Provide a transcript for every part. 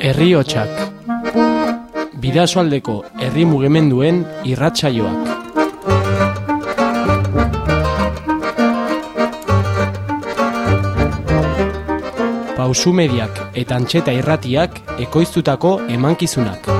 Herri hotxak Bidasoaldeko herri mugimenduen irratsaioak. Pausu mediak eta antxeta irratiak ekoiztutako emankizunak.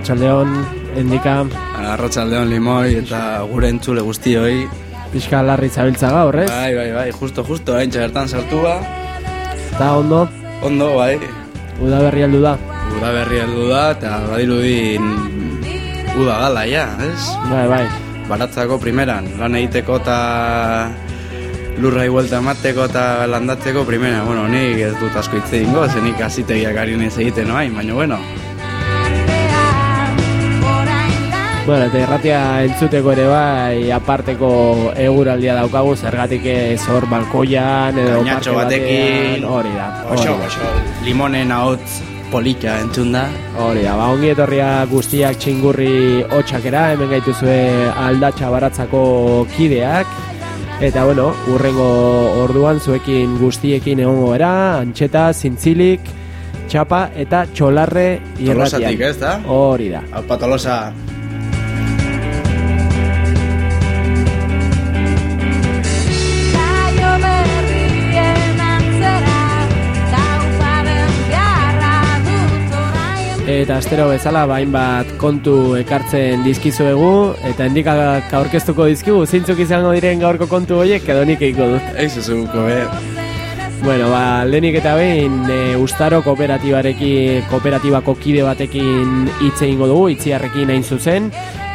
Arratxaldeon, endika, Arratsaldeon limoi eta gure entzule guztioi. pixka larri zabiltza gaur, ez? Bai, bai, bai, justo, justo, hain txagertan sartu ba. Eta ondo, Ondo, bai, uda berri aldu da. uda berri heldu da eta badirudi uda gala, ja, ez? Bai, bai. Baratzako primeran, lan egiteko eta lurra iguelta emateko eta landatzeko primera. Bueno, nik ez dut asko hitz egingo, ze nik azitegiak ari egiten noain, baina bueno. Bueno, eta irratia entzuteko ere bai, aparteko eguraldia daukagu, zergatik ez hor balkoian, edo Gainatxo parke batekin. Hori da, Oso, oso, limonen ahotz polita entzun da. Hori da, ba, ongi etorria guztiak txingurri hotxakera, hemen gaituzue aldatxa baratzako kideak, eta bueno, urrengo orduan zuekin guztiekin egongo era, antxeta, zintzilik, txapa eta txolarre irratian. Tolosatik, ez da? Hori da. Aupa Tolosa. Eta astero bezala bain bat kontu ekartzen dizkizuegu eta endikak aurkeztuko dizkigu zeintzuk izango diren gaurko kontu horiek edo nik egingo dut. Eizu zeguko, eh? Bueno, ba, lehenik eta behin e, Ustaro kooperatibarekin kooperatibako kide batekin hitz egingo dugu, itziarrekin hain zuzen.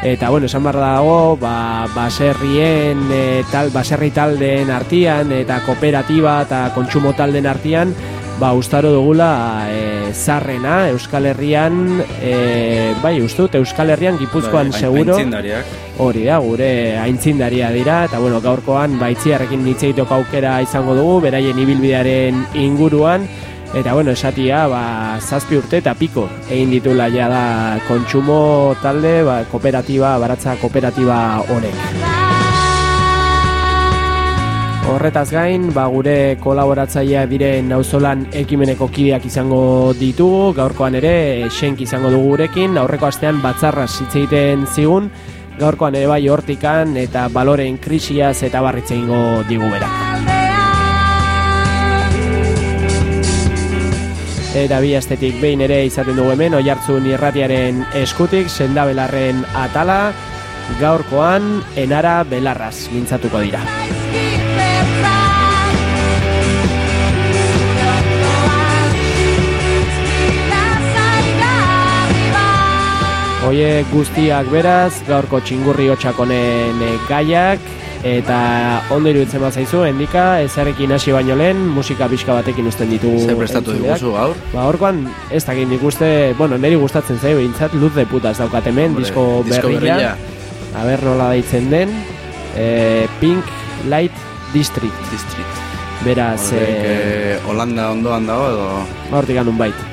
Eta bueno, esan behar dago, ba, baserrien, e, tal, baserri taldeen artian eta kooperatiba eta kontsumo taldeen artian, ba, Ustaro dugula e, zarrena Euskal Herrian, e, bai, ustut, Euskal Herrian Gipuzkoan Bai, seguro. aintzindariak. Hori da, gure aintzindaria dira, eta bueno, gaurkoan baitziarrekin nitzeitoko aukera izango dugu, beraien ibilbidearen inguruan, eta bueno, esatia, ba, zazpi urte eta piko egin ditula ja da kontsumo talde, ba, kooperatiba, baratza kooperatiba honek. Horretaz gain, ba, gure kolaboratzaileak diren nauzolan ekimeneko kideak izango ditugu, gaurkoan ere, xenk izango dugu gurekin, aurreko astean batzarra hitz egiten zigun, gaurkoan ere bai hortikan eta baloren krisiaz eta barritze egingo digu berak. Eta bi astetik behin ere izaten dugu hemen, oihartzun irratiaren eskutik, sendabelarren atala, gaurkoan enara belarraz mintzatuko dira. Oie guztiak beraz, gaurko txingurri hotxakonen eh, gaiak, eta ondo iruditzen bazaizu, endika, ezarekin hasi baino lehen, musika pixka batekin usten ditu Zer prestatu diguzu gaur? Ba, horkoan, ez dakit nik uste, bueno, niri gustatzen zaio behintzat, luz de putas daukat hemen, disko, disko berria, berria. a ber nola deitzen den, e, Pink Light District, District. beraz, Horrek, e, Holanda ondoan dago edo... hortik anun bait.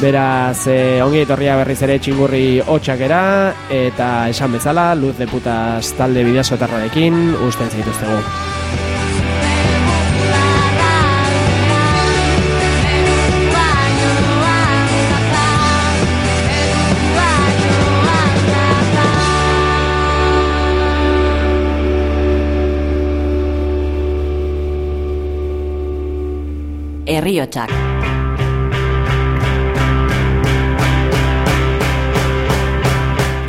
Beraz, e, ongi etorria berriz ere txingurri hotxakera, eta esan bezala, luz de putas talde bidazo tarrarekin, usten zaituztegu. Herriotxak. Herriotxak.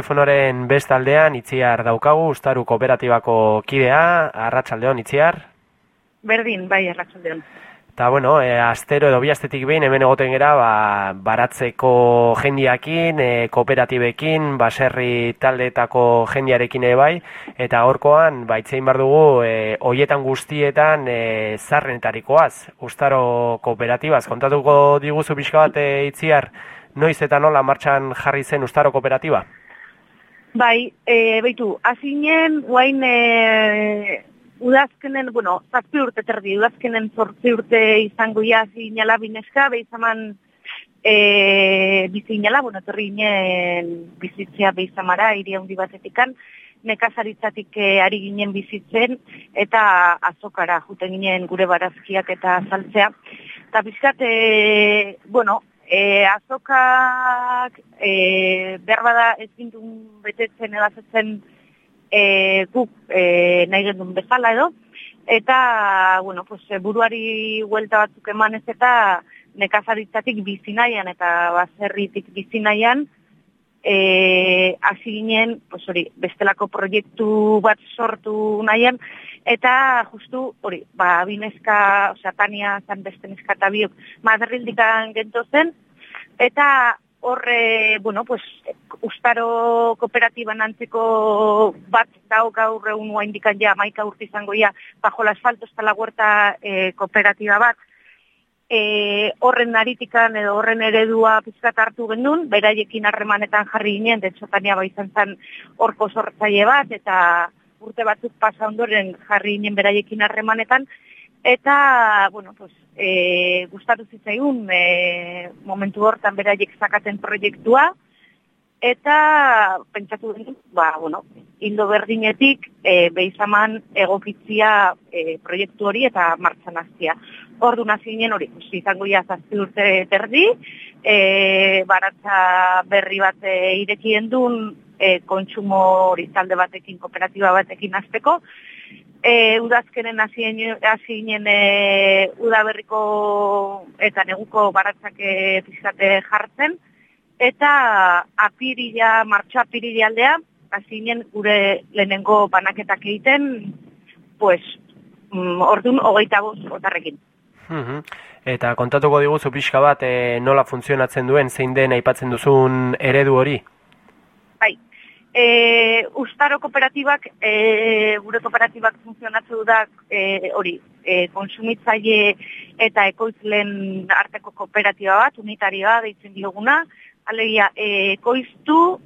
Beno, telefonoren bestaldean itziar daukagu, Ustaru Kooperatibako kidea, arratsaldeon itziar. Berdin, bai, arratsaldeon. Eta, bueno, e, astero edo bi astetik behin hemen egoten gera, ba, baratzeko jendiakin, e, kooperatibekin, baserri taldeetako jendiarekin ere bai, eta horkoan, ba, itzein behar dugu, e, hoietan guztietan e, zarrenetarikoaz, Ustaro Kooperatibaz. Kontatuko diguzu pixka bat e, itziar, noiz eta nola martxan jarri zen Ustaro Kooperatiba? Bai, e, beitu, azinen, guain, e, udazkenen, bueno, zazpi urte terdi, udazkenen zortzi urte izango ja zinala bineska, behizaman e, bizinala, bueno, etorri ginen bizitzea behizamara, hiri handi batetikan, nekazaritzatik e, ari ginen bizitzen, eta azokara juten ginen gure barazkiak eta saltzea. Eta bizkat, e, bueno, e, azokak e, behar bada ez gintun betetzen edazetzen e, guk e, nahi gendun bezala edo, eta, bueno, pues, buruari huelta batzuk emanez eta nekazaritzatik bizi nahian eta baserritik bizi nahian, e, hasi ginen, pues hori, bestelako proiektu bat sortu nahian, eta justu hori, ba, bineska, osea, Tania zan beste neska eta biok Madrildikan gento zen, eta horre, bueno, pues, ustaro kooperatiban antzeko bat dao gaur egun oa ja, maika urte izango ja, bajo la asfalto está la huerta e, kooperatiba bat, e, horren naritikan edo horren eredua pizkat hartu genuen, beraiekin harremanetan jarri ginen, detxotania bai izan zen horko sortzaile bat, eta urte batzuk pasa ondoren jarri ginen beraiekin harremanetan, eta, bueno, pues, e, gustatu zitzaigun e, momentu hortan beraiek zakaten proiektua, eta pentsatu genuen, ba, bueno, hildo berdinetik e, behizaman egokitzia e, proiektu hori eta martxan hastia. Ordu nazinen hori, pues, izango ja zazpi urte terdi, e, baratza berri bat e, irekien duen e, kontsumo hori talde batekin, kooperatiba batekin azteko, e, udazkenen hasi ginen e, udaberriko eta neguko baratzak e, pizkate jartzen, eta apirila, martxa apirila aldea, hasi ginen gure lehenengo banaketak egiten, pues, mm, hogeita bost otarrekin. Mhm. Eta kontatuko diguzu pixka bat e, nola funtzionatzen duen, zein den aipatzen duzun eredu hori? Bai, e, ustaro kooperatibak, e, gure kooperatibak funtzionatzen du da e, hori, e, konsumitzaile eta ekoizlen arteko kooperatiba bat, unitarioa deitzen dioguna, alegia e, ekoiztu,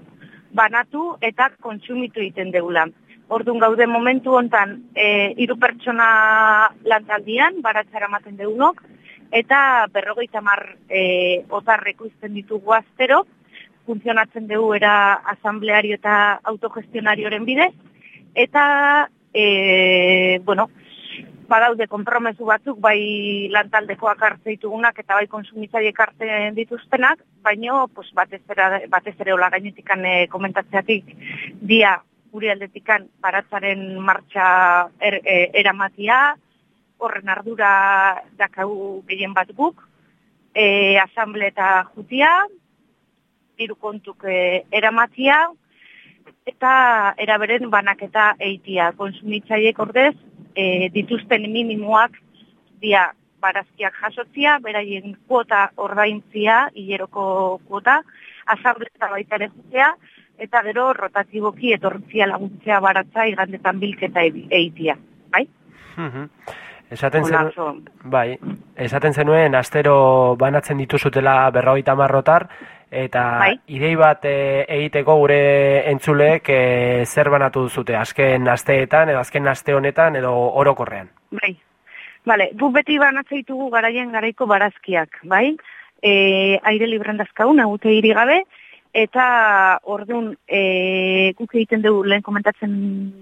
banatu eta kontsumitu egiten deula. Orduan gaude momentu hontan e, hiru pertsona lantaldian, baratzara ematen deunok, eta berrogeita mar e, otarreko izten ditugu astero, funtzionatzen dugu era asambleario eta autogestionarioren bidez, eta, e, bueno, badaude konpromesu batzuk, bai lantaldekoak hartze ditugunak eta bai konsumitzaileek hartzen dituztenak, baino pues, batez, ere, batez ere hola gainetikan e, komentatzeatik dia guri aldetikan baratzaren martxa er, e, eramatia, horren ardura dakau gehien bat guk, e, asamble eta jutia, hiru kontuk e, eramatia, eta eraberen banaketa eitia. Konsumitzaiek ordez, e, dituzten minimoak dia barazkiak jasotzia, beraien kuota ordaintzia, hileroko kuota, asamble eta baita ere eta gero rotatiboki etortzia laguntzea baratza igandetan bilketa eitia. Bai? Mhm. Esaten Hola, zenuen, bai, esaten zenuen astero banatzen dituzutela berrogeita marrotar, eta Bai. idei bat e, egiteko gure entzulek e, zer banatu duzute, azken asteetan edo azken aste honetan edo orokorrean. Bai. Vale, gu beti banatze ditugu garaien garaiko barazkiak, bai? E, aire libren dazkaun, egute hiri gabe, eta orduan e, guk egiten dugu lehen komentatzen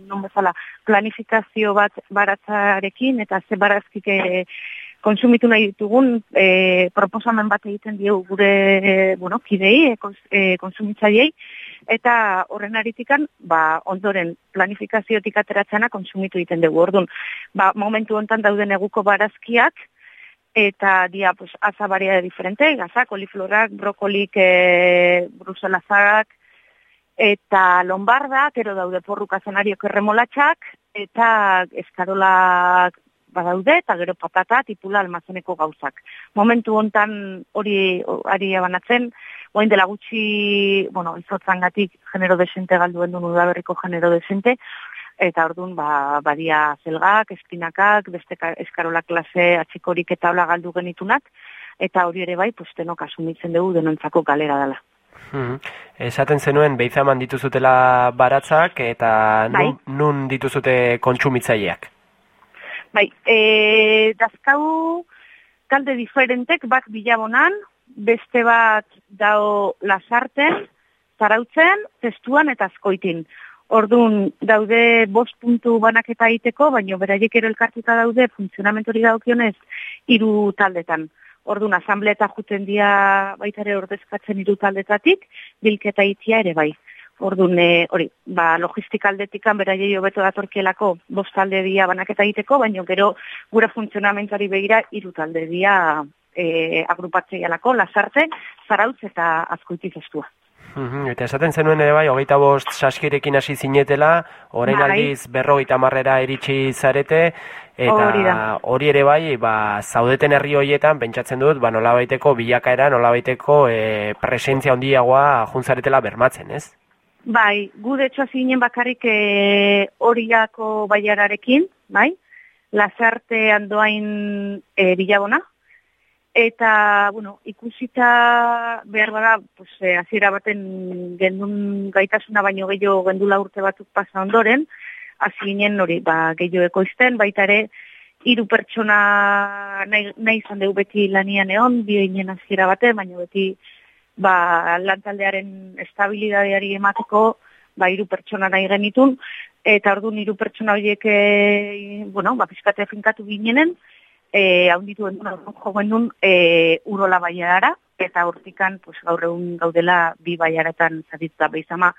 nun bezala planifikazio bat baratzarekin eta ze barazkik e, konsumitu nahi ditugun e, proposamen bat egiten diegu gure bueno, kidei, e, kons, e, konsumitzaileei, eta horren aritikan, ba, ondoren planifikaziotik ateratzena konsumitu egiten dugu. Orduan, ba, momentu hontan dauden eguko barazkiak, eta dia, pues, aza baria diferente, gaza, koliflorak, brokolik, e, bruselazak, eta lombardak, ero daude porruka zenariok erremolatxak, eta eskarolak badaude, eta gero patata, tipula almazeneko gauzak. Momentu hontan hori ari abanatzen, oain dela gutxi, bueno, izotzangatik genero desente galduen duen udaberriko genero desente, eta orduan ba, badia zelgak, espinakak, beste ka- eskarola klase atxikorik eta hola galdu genitunak, eta hori ere bai, pues, denok asumitzen dugu denontzako galera dela. Mhm. Esaten zenuen behizaman dituzutela baratzak eta nun, Bai. nun dituzute kontsumitzaileak. Bai, e, dazkau talde diferentek bat bilabonan, beste bat dao lasarten, zarautzen, testuan eta azkoitin. Orduan, daude bost puntu banaketa egiteko, baina beraiek ero elkartuta daude funtzionamentori daukionez hiru taldetan. Orduan, asamble eta juten dia baita ere ordezkatzen hiru taldetatik, bilketa itia ere bai. Orduan, hori, ba, logistika aldetikan beraiei hobeto datorkielako bost talde dia banaketa egiteko, baina gero gure funtzionamentuari begira hiru talde dia e, agrupatzeialako, lasarte, zarautz eta azkoitiz estua. Mhm, Eta esaten zenuen ere bai, hogeita bost saskirekin hasi zinetela, orain Bai. aldiz berrogeita marrera iritsi zarete, eta Hori ere bai, ba, zaudeten herri horietan, pentsatzen dut, ba, nolabaiteko bilakaera, nolabaiteko e, presentzia handiagoa junzaretela bermatzen, ez? Bai, gu de hecho zinen bakarrik e, horiako baiararekin, bai? Lazarte andoain e, bilabona. Eta, bueno, ikusita behar bada, pues, e, hasiera baten gendun gaitasuna baino gehiago gendula urte batzuk pasa ondoren, hasi ginen hori, ba, gehiago ekoizten, baita ere, hiru pertsona nahi, nahi izan dugu beti lanian egon, bi ginen hasiera baten, baina beti ba, lantaldearen estabilidadeari emateko ba, hiru pertsona nahi genitun, eta orduan hiru pertsona horiek, e, bueno, ba, pizkate finkatu ginenen, e, haunditu genuen, jo genuen, e, urola baiara, eta hortikan, pues, gaur egun gaudela bi baiaratan zatitza behizama,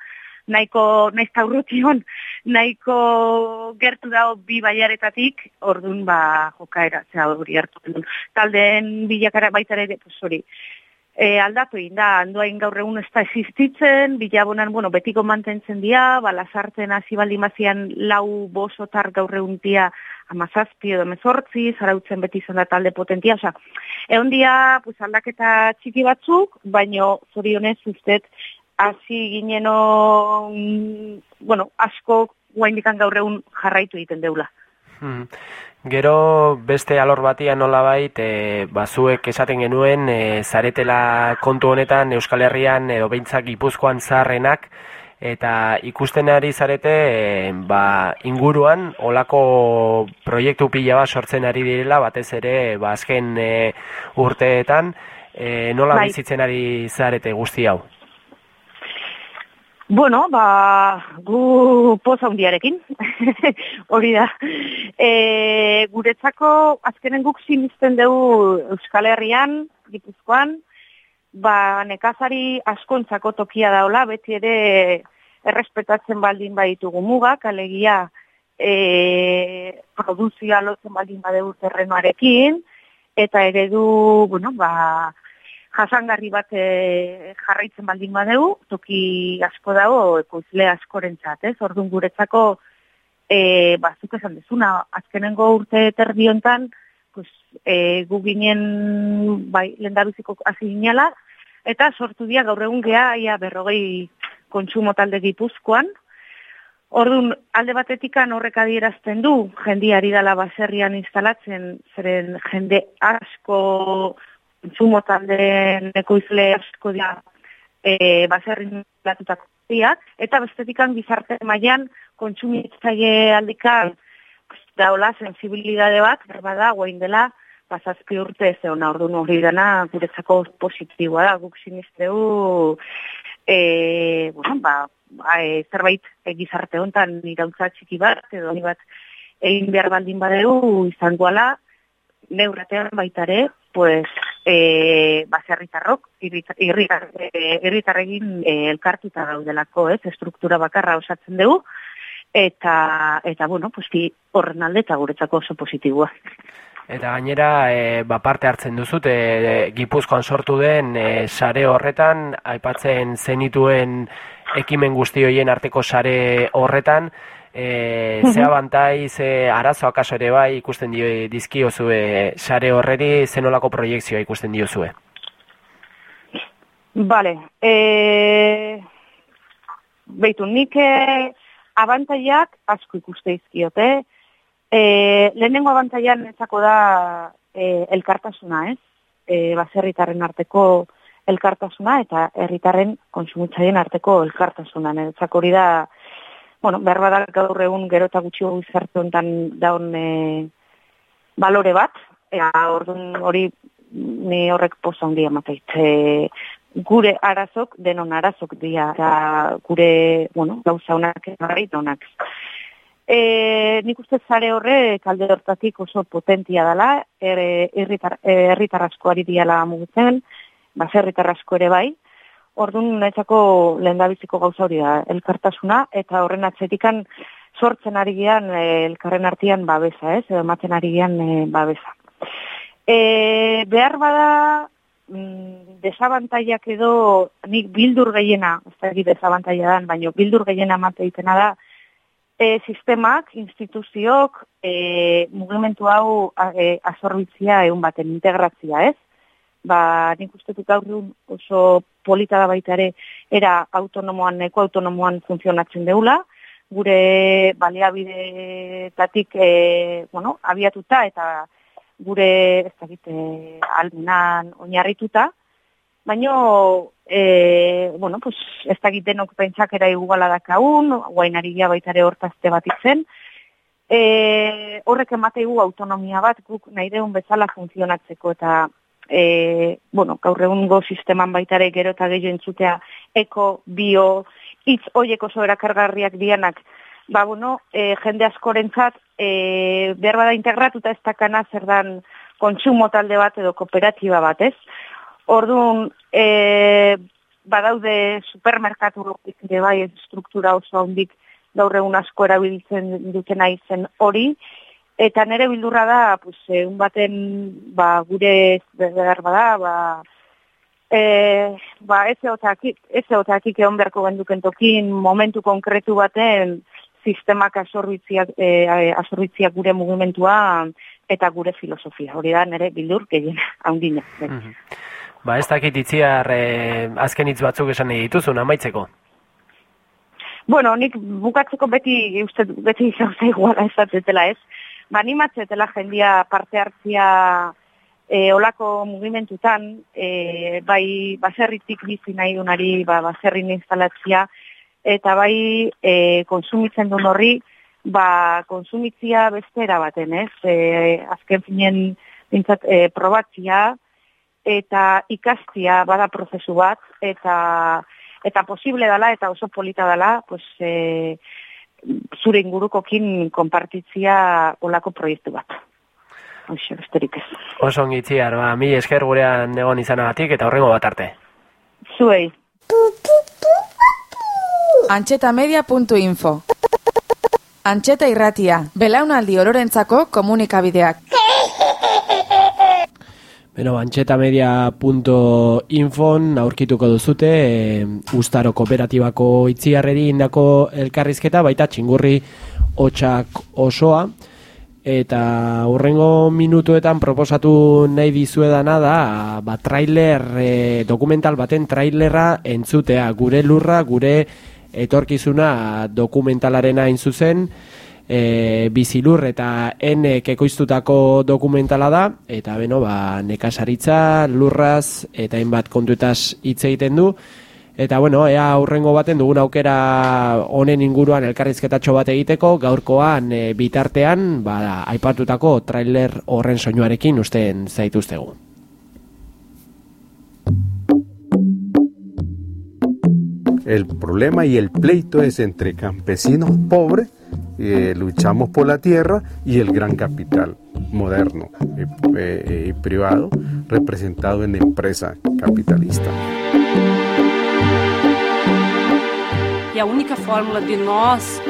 nahiko, naiz taurrution, nahiko gertu dago bi baiaretatik, orduan, ba, jokaera, zera hori hartu. Taldeen bilakara baita ere, pues, hori, E, aldatu egin da, handoain gaur egun ez da existitzen, bilabonan, bueno, betiko mantentzen dira, balazarten hasi baldimazian lau bosotar gaur egun dia amazazpi edo mezortzi, zarautzen beti izan da talde potentia, osea, egon dia, pues, aldaketa txiki batzuk, baino zorionez ustez, hasi gineno, bueno, asko guaindikan gaur egun jarraitu egiten deula. Hmm. Gero beste alor batian nolabait, e, bazuek esaten genuen, e, zaretela kontu honetan Euskal Herrian edo behintzak Gipuzkoan zaharrenak, eta ikusten ari zarete, e, ba, inguruan olako proiektu pila bat sortzen ari direla, batez ere, ba, azken e, urteetan, e, nola Bai. bizitzen ari zarete guzti hau? Bueno, ba, gu poza hundiarekin, hori da. E, guretzako, azkenen guk sinisten dugu Euskal Herrian, Gipuzkoan, ba, nekazari askontzako tokia daola, beti ere errespetatzen baldin baditugu mugak, alegia e, produzioa lotzen baldin badegu terrenoarekin, eta eredu, bueno, ba, jasangarri bat e, jarraitzen baldin badegu, toki asko dago ekoizle askorentzat, ez? Orduan guretzako e, bazuk esan dezuna, azkenengo urte terdi hontan, pues, e, gu ginen bai, lendabiziko hasi ginela, eta sortu dira gaur egun gea ia berrogei kontsumo talde gipuzkoan. Orduan, alde batetikan horrek adierazten du, jendiari dala baserrian instalatzen, zeren jende asko kontsumo taldeen ekoizle asko dira e, baserrin latutako diak, eta bestetikan gizarte mailan kontsumitzaile aldikan daola sensibilidade bat, berbada, guain dela, pasazpi urte ze ona orduan hori dana guretzako positiboa da, guk sinisteu e, bueno, ba, e, zerbait e, gizarte hontan irautza txiki bat, edo hori bat egin behar baldin badeu izangoala, neurratean baitare, pues, e, irritar- e, irritarregin e, elkartuta daudelako, ez, estruktura bakarra osatzen dugu, eta, eta bueno, pues, ki horren alde eta guretzako oso positiboa. Eta gainera, e, ba, parte hartzen duzut, e, Gipuzkoan sortu den e, sare horretan, aipatzen zenituen ekimen guzti hoien arteko sare horretan, e, ze abantai, ze arazo akaso ere bai ikusten dio, dizkiozue sare horreri, zenolako proiektzioa ikusten diozue. Vale, e, beitu, nik e, abantaiak asko ikuste izkiote, e, lehenengo abantaian netzako da e, elkartasuna, ez? E, baserritarren arteko elkartasuna eta herritarren konsumitzaien arteko elkartasuna. Netzako hori da, bueno, behar bada gaur egun gero eta gutxi gizarte honetan daun e, balore bat, ea orduan hori ni horrek poza handia mateit. E, gure arazok, denon arazok dira, eta gure, bueno, gauza honak egarri onak. E, nik uste zare horre kalde hortatik oso potentia dela, er, herritar, e, herritar asko ari diala mugitzen, baserritar asko ere bai, Orduan netzako lehendabiziko gauza hori da, elkartasuna, eta horren atzetikan sortzen ari gian e, elkarren artean babesa, ez, edo ematen ari gian e, babesa. E, behar bada mm, desabantaiak edo nik bildur gehiena, ez da egit desabantaia dan, baina bildur gehiena mate egitena da, e, sistemak, instituziok, e, mugimendu hau e, azorbitzia egun baten integrazia, ez? Ba, nik uste dut gaur oso polita da baita ere, era autonomoan, neko autonomoan funtzionatzen deula, gure baliabidetatik, e, bueno, abiatuta eta gure, ez dakit, e, almenan oinarrituta, baino, e, bueno, pues, ez dakit denok pentsakera igugala dakaun, guainari baitare hortazte bat izen, e, horrek emateigu autonomia bat guk nahi deun bezala funtzionatzeko eta e, bueno, gaur egungo sisteman baitare gero eta gehiago entzutea eko, bio, hitz hoiek oso erakargarriak dianak, ba, bueno, e, jende askorentzat e, behar bada integratuta ez dakana zer dan kontsumo talde bat edo kooperatiba bat, ez? Orduan, e, badaude supermerkatu ere bai struktura oso handik gaur egun asko erabiltzen dutena izen hori, eta nere bildurra da, pues, egun baten ba, gure behar bada, ba, e, ba, ez eotakik, ez eotakik egon beharko genduken tokin momentu konkretu baten sistemak asorbitziak, e, asorbitziak gure mugimentua eta gure filosofia. Hori da nere bildur gehien haundina. Mhm. Ba, ez dakit itziar eh, azken hitz batzuk esan dituzun, amaitzeko. Bueno, nik bukatzeko beti, uste, beti gauza iguala esatetela ez. Ba, animatzetela jendia parte hartzia e, olako mugimentutan, e, bai baserritik bizi nahi dunari, ba, baserrin instalatzia, eta bai e, konsumitzen duen horri, ba, konsumitzia beste erabaten, ez? E, azken finen, bintzat, e, probatzia, eta ikastia bada prozesu bat, eta eta posible dala eta oso polita dala, pues, e, zure ingurukokin konpartitzia olako proiektu bat. Hoxe, besterik ez. Oso ongi itziar, ba, mi esker gurean egon izanagatik eta horrengo bat arte. Zuei. Antxetamedia.info Antxeta irratia, belaunaldi ororentzako komunikabideak. Beno, antxetamedia.infon aurkituko duzute e, Ustaro Kooperatibako itziarreri indako elkarrizketa, baita txingurri hotxak osoa. Eta hurrengo minutuetan proposatu nahi dizuedana da, ba, trailer, e, dokumental baten trailerra entzutea, gure lurra, gure etorkizuna dokumentalaren hain zuzen, e, bizilur eta enek ekoiztutako dokumentala da, eta beno, ba, nekasaritza, lurraz, eta hainbat kontuetaz hitz egiten du, Eta bueno, ea aurrengo baten dugun aukera honen inguruan elkarrizketatxo bat egiteko, gaurkoan e, bitartean, ba, aipatutako trailer horren soinuarekin usten zaituztegu. El problema y el pleito es entre campesinos pobres, eh, luchamos por la tierra, y el gran capital moderno y eh, eh, privado representado en empresa capitalista. E a única fórmula de nós,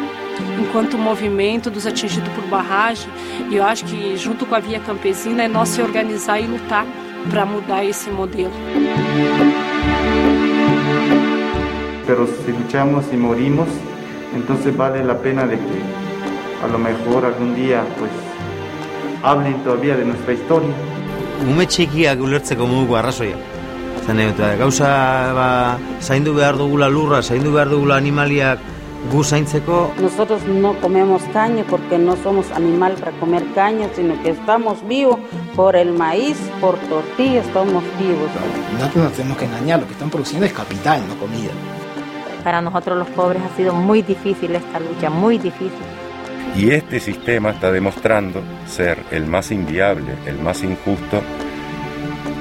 enquanto movimento dos atingidos por barragem, e eu acho que junto com a Via Campesina, é nós se organizar e lutar para mudar esse modelo. Pero si luchamos y morimos, entonces vale la pena de que a lo mejor algún día pues hablen todavía de nuestra historia. Ume txikiak ulertzeko moduko arrazoia. Zan eta gauza ba, zaindu behar dugula lurra, zaindu behar dugula animaliak gu zaintzeko. Nosotros no comemos caña porque no somos animal para comer caña, sino que estamos vivos por el maíz, por tortillas, estamos vivos. No nos tenemos que engañar, lo que están produciendo es capital, no comida. Para nosotros los pobres ha sido muy difícil esta lucha, muy difícil. Y este sistema está demostrando ser el más inviable, el más injusto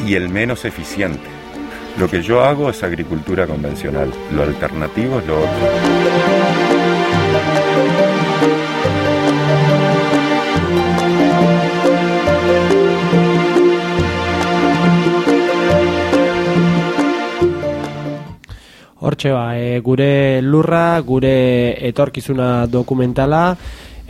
y el menos eficiente. Lo que yo hago es agricultura convencional, lo alternativo es lo otro. Hortxe ba, e, gure lurra, gure etorkizuna dokumentala,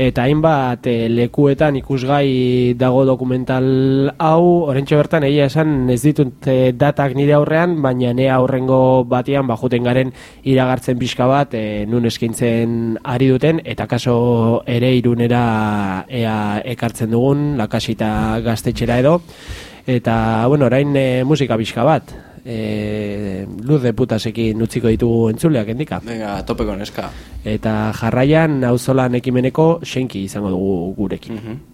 eta hainbat e, lekuetan ikusgai dago dokumental hau, orentxe bertan egia esan ez ditut e, datak nire aurrean, baina ne aurrengo batean bajuten garen iragartzen pixka bat e, nun eskaintzen ari duten, eta kaso ere irunera ea ekartzen dugun, lakasita gaztetxera edo, eta bueno, orain e, musika pixka bat, e, luz de putasekin utziko ditugu entzuleak endika. Venga, topeko neska. Eta jarraian auzolan ekimeneko senki izango dugu gurekin. Badira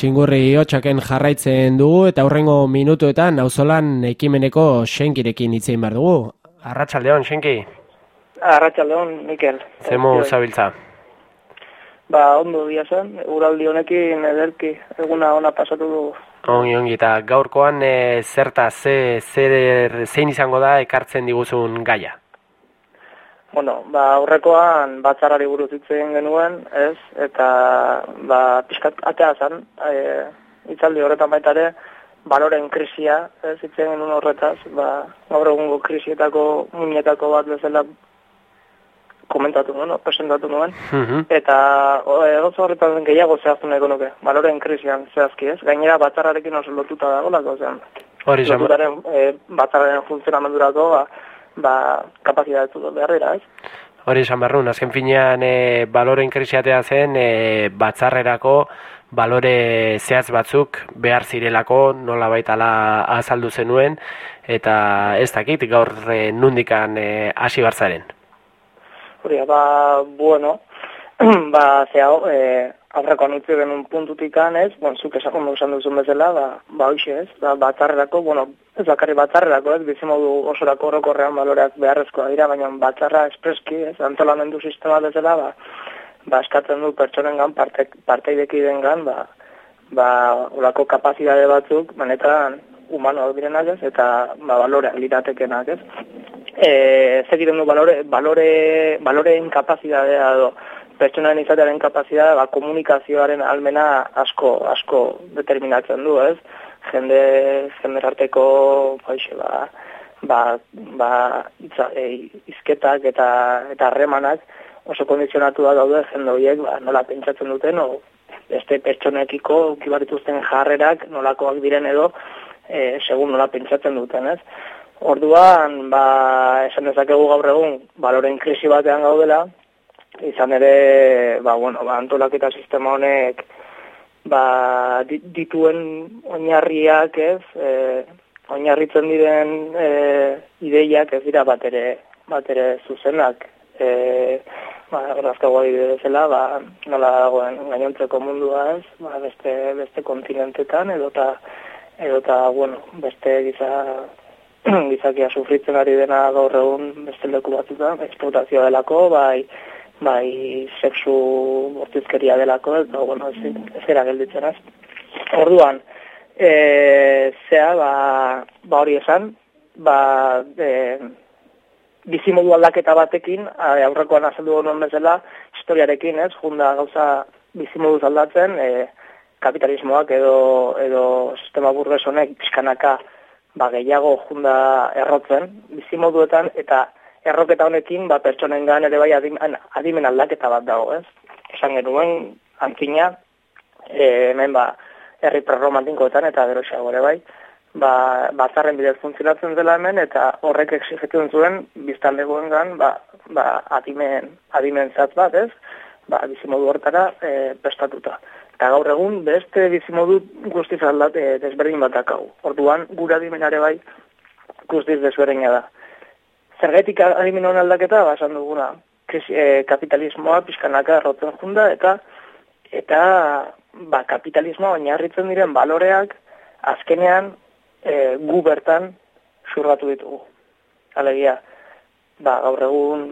txingurri hotxaken jarraitzen dugu eta hurrengo minutuetan auzolan ekimeneko senkirekin hitzein behar dugu. Arratsaldeon, Senki. Arratxaldeon, Mikel. Zemo zabiltza. Ba, ondo dia zen, uraldi honekin ederki, eguna ona pasatu dugu. Ongi, ongi, eta gaurkoan e, zerta, ze, zer, zein izango da ekartzen diguzun gaia? Bueno, ba, aurrekoan batzarari buruz hitz egin genuen, ez? Eta ba, pixkat atea zen, e, itzaldi horretan baita ere, baloren krisia, ez hitz egin genuen horretaz, ba, gaur egungo krisietako muñetako bat bezala komentatu nuen, no? presentatu nuen, eta o, e, horretan gehiago zehaztu nahiko nuke, baloren krisian zehazki, ez? Gainera batzarrarekin oso lotuta dago, lako zen. Hori esan- Loturaren, e, batzarraren funtzionamendurako, ba, ba, kapazitatea behar dira, ez? Hori esan barrun, azken finean e, baloren krisiatea zen e, batzarrerako balore zehatz batzuk behar zirelako nola baitala azaldu zenuen eta ez dakit gaur e, nundikan e, hasi barzaren. Hori, ba, bueno, ba, ze hau, e, aurrekoan utzi genuen puntutik ez, bon, zuk esan esan duzun bezala, ba, ba, hoxe ez, ba, batzarrerako, bueno, ez bakarri batzarrerako, ez, bizimodu osorako orokorrean baloreak beharrezkoa dira, baina batzarra espreski, ez, antolamendu sistema bezala, ba, ba, eskatzen du pertsonengan, parte, parteideki dengan, ba, ba, olako kapazitate batzuk, benetan, humanoak direnak ez, eta ba, baloreak liratekenak ez. E, zer egiten du balore, balore, baloreen kapazitatea edo pertsonaren izatearen kapazitatea ba, komunikazioaren almena asko asko determinatzen du, ez? Jende jende arteko baixe, ba, ba, ba itza, e, izketak eta eta harremanak oso kondizionatuak daude jende horiek ba, nola pentsatzen duten o beste pertsonekiko ukibarituzten jarrerak nolakoak diren edo e, segun nola pentsatzen duten, ez? Orduan, ba, esan dezakegu gaur egun, baloren krisi batean gaudela, izan ere, ba, bueno, ba, antolaketa sistema honek, ba, di- dituen oinarriak, ez, e, oinarritzen diren e, ideiak ez dira bat ere, bat ere zuzenak, e, ba, grazkago adibide bezala, ba, nola dagoen gainontzeko mundua ez, ba, beste, beste kontinentetan, edota, edota, bueno, beste giza, gizakia sufritzen ari dena gaur egun beste leku batzutan, explotazioa delako, bai, bai sexu bortizkeria delako, eta, bueno, ez, ez gelditzen ez. Orduan, e, zea, ba, ba hori esan, ba, e, bizimodu aldaketa batekin, aurrekoan azaldu honen bezala, historiarekin, ez, junda gauza bizimoduz aldatzen, e, kapitalismoak edo, edo sistema burges honek pixkanaka ba, gehiago junda errotzen bizimoduetan, eta erroketa honekin ba, pertsonengan ere bai adimen, adimen aldaketa bat dago, ez? Esan genuen, antzina, e, hemen ba, herri prerromantikoetan eta gero ere bai, ba, batzarren bidez funtzionatzen dela hemen, eta horrek exigitzen zuen biztanlegoengan ba, ba, adimen, adimen zatz bat, ez? Ba, bizimodu hortara e, prestatuta. Eta gaur egun beste bizimodu guztiz aldat e, desberdin bat dakau. Orduan, gura adimenare bai guztiz desberdina da. Zergetik adimen honen aldaketa, ba, esan duguna, krisi, e, kapitalismoa pixkanaka errotzen junda, eta eta ba, kapitalismoa oinarritzen diren baloreak azkenean e, gu bertan zurratu ditugu. Alegia, ba, gaur egun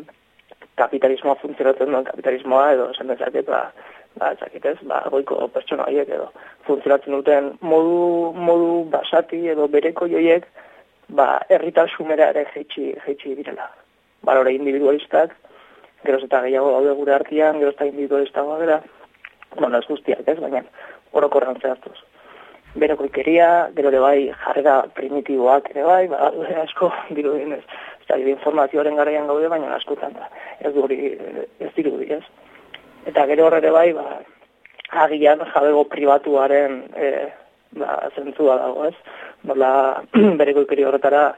kapitalismoa funtzionatzen duen kapitalismoa edo esan dezaket, ba, ba, ez dakit ez, ba, goiko pertsona horiek edo funtzionatzen duten modu, modu basati edo bereko joiek, ba, erritasumera ere jeitsi, jeitsi direla. Balore individualistak, geroz eta gehiago daude gure artean, geroz eta individualistagoa gara, bueno, ez guztiak ez, baina orokorran zehaztuz. Beroko ikeria, gero ere bai jarrera primitiboak ere bai, ba, asko dirudien ez. Eta informazioaren garaian gaude, baina askotan da. Ez du hori, ez dirudi, ez. Eta gero hor ere bai, ba, agian jabego pribatuaren e, ba, zentzua dago, ez? Nola bereko ikeri horretara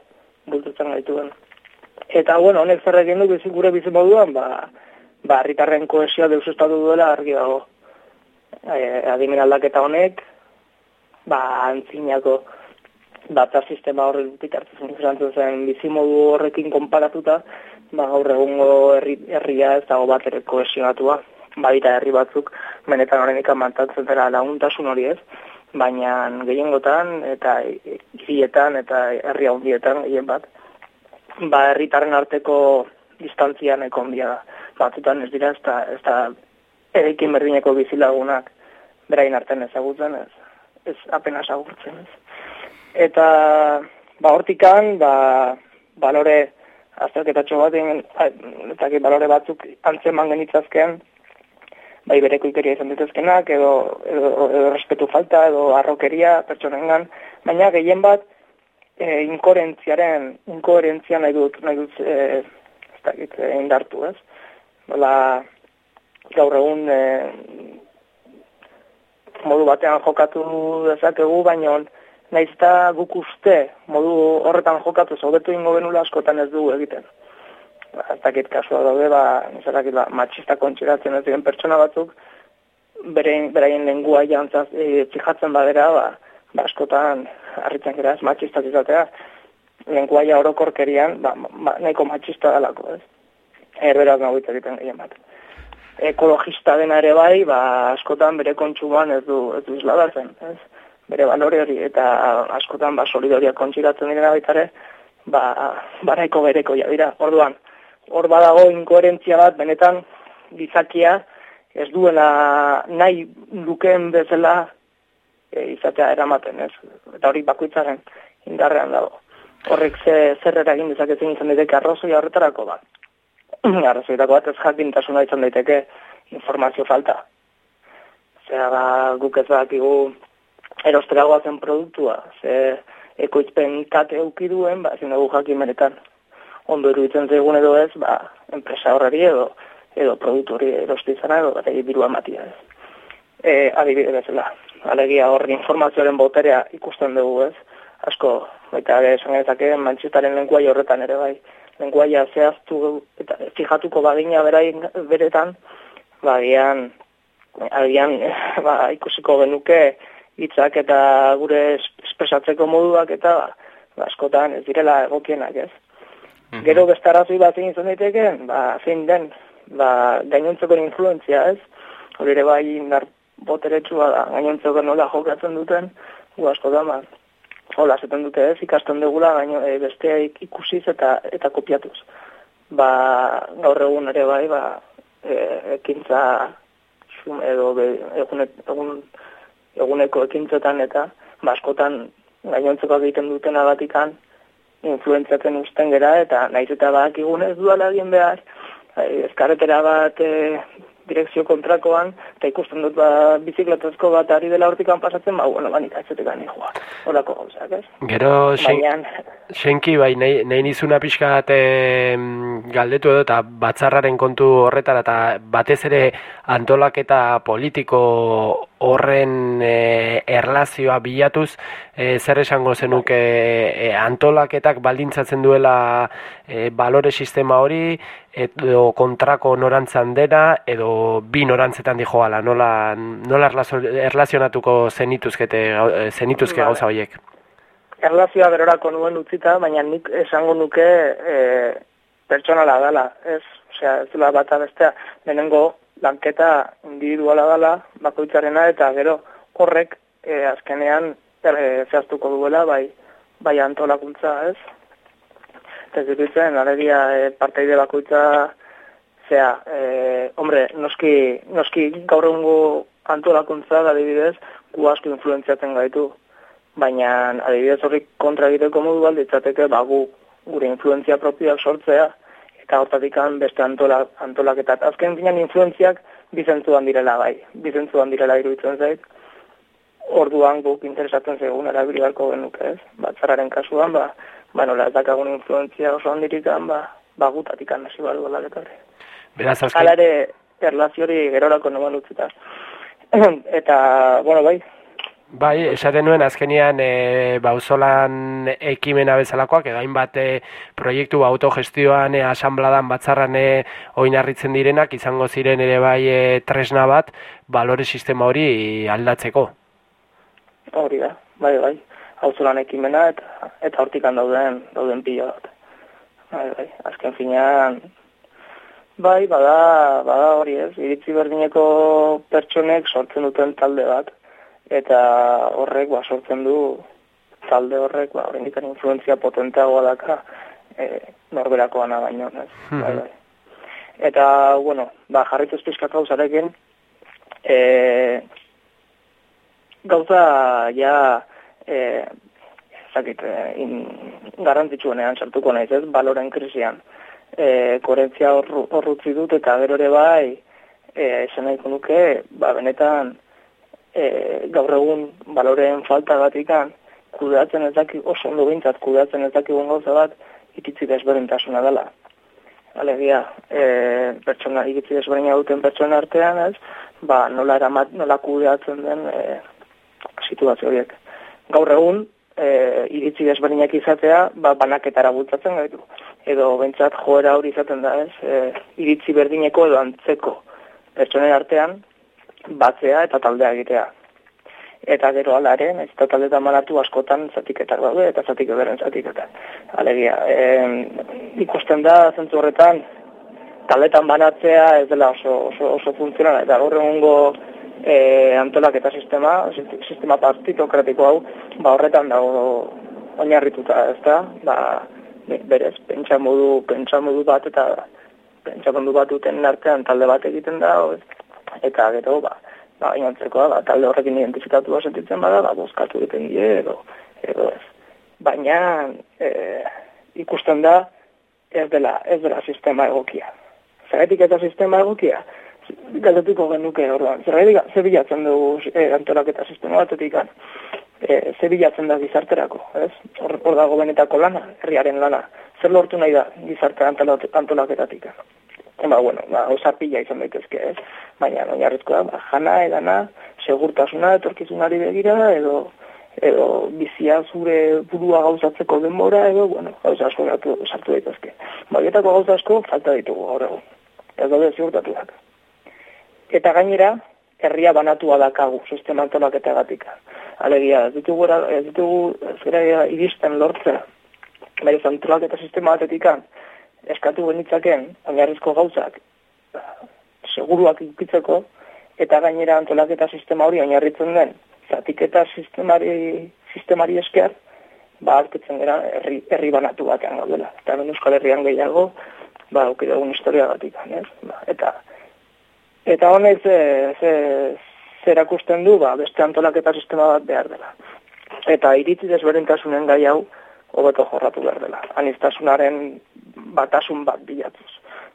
bultutzen gaituen. Eta, bueno, honek zer egin du gure bizi moduan, ba, ba, herritarren kohesioa deusustatu duela argi dago. E, adimen aldaketa honek, ba, antzinako data sistema horren bitartez funtzionatzen zen bizimodu horrekin konparatuta, ba, gaur egungo herri, herria ez dago bat ere kohesionatua, badita herri batzuk, benetan horrenik mantatzen dela laguntasun hori ez, baina gehiengotan eta hirietan eta herri handietan gehien bat, ba, herritarren arteko distantzia nahiko handia da. Batzutan ez dira, ez da, ez da eraikin berdineko bizilagunak berain artean ezagutzen, ez, ez apenas agurtzen, ez. Eta, ba, hortikan, ba, balore azterketatxo bat egin, eta balore batzuk antzeman genitzazken, bai bereko ikeria izan dituzkenak, edo, edo, edo respetu falta, edo arrokeria pertsonengan, baina gehien bat e, inkoherentziaren, inkoherentzia nahi dut, nahi dut, e, ez dakit, e, indartu, ez? Nola, gaur egun e, modu batean jokatu dezakegu, baina naiz eta guk uste modu horretan jokatu zaubetu ingo genula askotan ez dugu egiten. Ba, dakit kasua daude, ba, ez dakit, ba, matxista kontxeratzen ez diren pertsona batzuk, beraien, beraien lengua jantzaz e, fijatzen badera, ba, ba, askotan harritzen gara ez matxistak izatea, lenguaia orokorkerian, ba, ba, nahiko matxista dalako, ez? Erberaz nago hitz egiten gehien bat. Ekologista dena ere bai, ba, askotan bere kontsuman ez du, ez du isladatzen, ez? Bere balore hori, eta askotan ba, solidoria kontxiratzen direna baita ere, ba, ba nahiko bereko ja dira. Orduan, hor badago inkoherentzia bat, benetan, gizakia, ez duela nahi lukeen bezala e, izatea eramaten, ez? Eta hori bakoitzaren indarrean dago. Horrek ze, zer eragin dezakezen izan daiteke arrazoia horretarako bat. Arrazoietako bat ez jakintasuna izan daiteke informazio falta. Zera, ba, guk ez badakigu erosteragoa zen produktua, ze ekoizpen kate euki duen, ba, ezin dugu jakin benetan. Ondo iruditzen zaigun edo ez, ba, enpresa horreri edo, edo produktu hori erosti izana edo bat dirua ematia ez. E, adibide bezala, alegia horri informazioaren boterea ikusten dugu ez, asko, baita ere esan genezake mantxistaren lenguai horretan ere bai, lenguaia zehaztu eta fijatuko bagina berain, beretan, ba, agian, ba, ikusiko genuke hitzak eta gure es- espresatzeko moduak eta ba, askotan ez direla egokienak ez. Gero beste arrazoi bat zein izan daiteke, ba, zein den, ba, gainontzeko influentzia ez, hori ere bai indar boteretsua da, gainontzeko nola jokatzen duten, gu askotan, ba, hola, zeten dute ez, ikasten dugula, gaino, e, besteak ikusiz eta eta kopiatuz. Ba, gaur egun ere bai, ba, e, ekintza xum, edo be, egun, egun, eguneko ekintzetan eta ba, askotan gainontzeko egiten duten agatikan influentzatzen usten gera eta naiz eta badakigun ez duala egin behar eh, ezkarretera bat e, direkzio kontrakoan eta ikusten dut ba, bizikletazko bat ari dela hortikan pasatzen, ba, bueno, banik atzetik gani joa. Horako gauzak, ez? Gero, Baina, senki, bai, nahi, nahi nizuna pixka bat em, galdetu edo, eta batzarraren kontu horretara, eta batez ere antolaketa politiko horren e, erlazioa bilatuz, e, zer esango zenuke e, antolaketak baldintzatzen duela e, balore sistema hori, edo kontrako norantzan dena, edo bi norantzetan dijoala, nola, nola erlazio- erlazionatuko zenituzkete, eh, zenituzke gauza horiek. erlazioa berorako nuen utzita, baina nik esango nuke e, pertsonala dela, ez? Osea, ez dela bata bestea, lehenengo lanketa individuala dela, bakoitzarena, eta gero horrek e, azkenean e, zehaztuko duela, bai, bai antolakuntza, ez? Ez diruditzen, alegia e, parteide bakoitza, zea, e, hombre, noski, noski gaur egungo antolakuntza, adibidez, gu asko influenziatzen gaitu baina adibidez horri kontra egiteko modu bat litzateke ba gu gure influentzia propioak sortzea eta hortatik beste antola, antolaketat. Azken finean influentziak bizentzuan direla bai, bizentzuan direla iruditzen zait. Orduan guk interesatzen zegoen erabili beharko genuke ez. Batzarraren kasuan, ba, ba nola ez dakagun influentzia oso handirikan, ba, ba gutatik hasi badu aldaketa hori. Beraz, azken, Hala ere, erlazio hori gerorako noman utzita. eta, bueno, bai, Bai, esaten nuen azkenian e, bauzolan ekimena bezalakoak, edo hainbat e, proiektu autogestioan, e, asambladan, batzarran e, oinarritzen direnak, izango ziren ere bai e, tresna bat, balore sistema hori aldatzeko. Hori da, bai, bai. Hauzolan ekimena eta eta hortikan dauden dauden pila bat. Bai, bai. Azken finean bai, bada, bada hori ez, iritzi berdineko pertsonek sortzen duten talde bat eta horrek ba sortzen du talde horrek ba oraindik influentzia potenteagoa daka e, norberakoana baino, ez? Bai, bai. Eta, bueno, ba, jarrituz pixka gauzarekin, e, gauza ja e, zakit, eh, in, garrantzitsuenean sartuko naiz, ez, baloren krisian. E, koherentzia horru- horrutzi dut eta gero ere bai, e, esan nahiko nuke, ba, benetan, e, gaur egun baloreen falta batikan, kudeatzen ez daki, oso ondo bintzat, kudeatzen ez dakigun gauza bat, iritzi desberdintasuna dela. Alegia, e, pertsona, iritzi desberdina duten pertsona artean, ez, ba, nola, eramat, nola kudeatzen den e, situazio horiek. Gaur egun, e, iritzi desberdinak izatea, ba, banaketara bultzatzen gaitu. Edo bentsat joera hori izaten da, ez, e, iritzi berdineko edo antzeko pertsonen artean, batzea eta taldea egitea. Eta gero alaren, ez eta talde manatu askotan zatiketak daude eta zatik beren zatiketak. Alegia, e, ikusten da zentzu horretan, taldetan banatzea ez dela oso, oso, oso funtzionala, eta gaur egungo e, antolaketa sistema, sist- sistema partitokratiko hau, ba horretan dago oinarrituta, ez da, ba, berez, pentsa modu, pentsa modu bat eta pentsa modu bat duten artean talde bat egiten da, eta gero, ba, ba, gainontzekoa, ba, talde horrekin identifikatu sentitzen bada, ba, bozkatu egiten die, edo, edo ez. Baina, e, ikusten da, ez dela, ez dela sistema egokia. Zergatik eta sistema egokia? Galdetuko genuke orduan. Zergatik, ze bilatzen dugu e, antolaketa sistema batetik e, ze bilatzen da gizarterako, ez? Hor, hor dago benetako lana, herriaren lana. Zer lortu nahi da gizarte antolak- antolaketatik? Ba, bueno, ba, osa pila izan daitezke, ez? Baina, oinarrizkoa, ba, jana, edana, segurtasuna, etorkizunari begira, edo edo bizia zure burua gauzatzeko denbora, edo, bueno, gauza asko sartu, daitezke. Baietako gauza asko falta ditugu gaur. Ez daude ziurtatuak. Eta gainera, herria banatua dakagu, sistema antolaketagatik. Alegia, ez ditugu, ez ditugu ez gara iristen lortzen, berez antolaketa sistema batetik eskatu genitzaken, oinarrizko gauzak, ba, seguruak ikitzeko, eta gainera antolaketa sistema hori oinarritzen den, zatiketa sistemari, sistemari esker, ba, aurkitzen gara herri, herri banatu batean gaudela. Eta hemen Euskal Herrian gehiago, ba, aukidegun historia batik, ez? Ba, eta eta honek ze, ze, zer akusten du, ba, beste antolaketa sistema bat behar dela. Eta iritzi desberdintasunen gai hau, hobeto jorratu behar dela. Anistasunaren batasun bat bilatuz.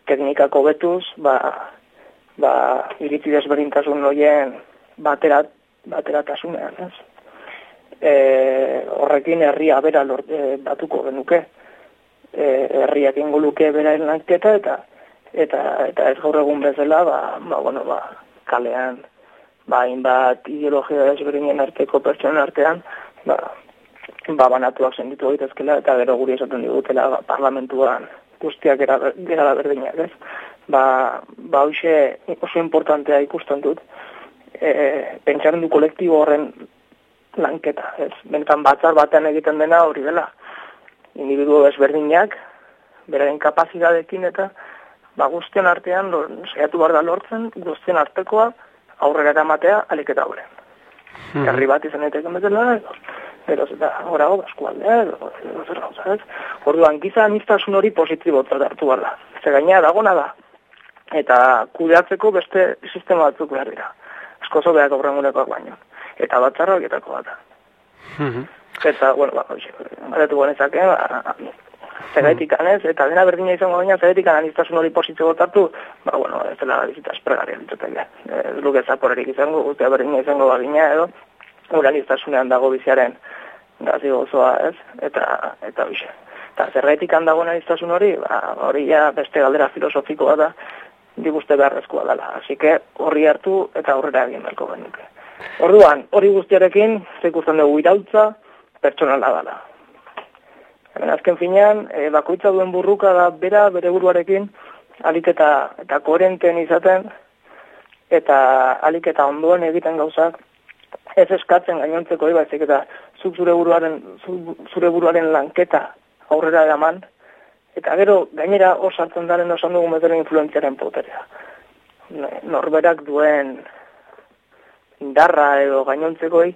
Teknikak hobetuz, ba, ba, iritzi desberdintasun horien baterat, bateratasunean, ez? E, horrekin herria bera lort, e, batuko genuke. E, herriak ingo luke beraren lanketa eta eta eta ez gaur egun bezala, ba, ba, bueno, ba, kalean, ba, hainbat ideologia desberdinen arteko pertsonen artean, ba, ba, banatuak senditu egitezkela, eta gero guri esaten digutela ba, parlamentuan guztiak gera, gera berdinak, ez? Ba, ba hoxe oso importantea ikusten dut, e, pentsaren du kolektibo horren lanketa, ez? Benetan batzar batean egiten dena hori dela. Individuo ezberdinak, beraren kapazitateekin eta ba guztien artean saiatu behar da lortzen, guztien artekoa aurrera eramatea alik eta aurren. Herri bat izan daiteke bezala, edo, eta horago baskualdea, edo, zer gauza, ez? Orduan, giza aniztasun hori positibotzat hartu behar da. Ze gaina dagona da. Eta kudeatzeko beste sistema batzuk behar dira. Asko zobeak aurrengunekoak baino. Eta batzarra horietako bat da. Eta, bueno, ba, ba, zergaitik anez, eta dena berdina izango baina zergaitik aniztasun hori positio hartu, ba, bueno, ez dela bizita espregarria ditzateke. Ez luke zaporerik izango, guztia berdina izango bagina edo, gure aniztasunean dago biziaren gazi gozoa, ez? Eta, eta hoxe. Eta zergaitik dagoen aniztasun hori, ba, hori ja beste galdera filosofikoa da, nik uste beharrezkoa dela. Así que horri hartu eta aurrera egin beharko genuke. Orduan, hori guztiarekin, zeikusten dugu irautza, pertsonala dela. Hemen azken finean, e, bakoitza duen burruka da bera, bere buruarekin, alik eta, eta koherenten izaten, eta alik eta ondoen egiten gauzak, ez eskatzen gainontzeko baizik eta zuk zure buruaren, zu- zure buruaren lanketa aurrera eraman, eta gero gainera hor sartzen daren osan dugu bezala influentziaren poterea. Norberak duen indarra edo gainontzekoi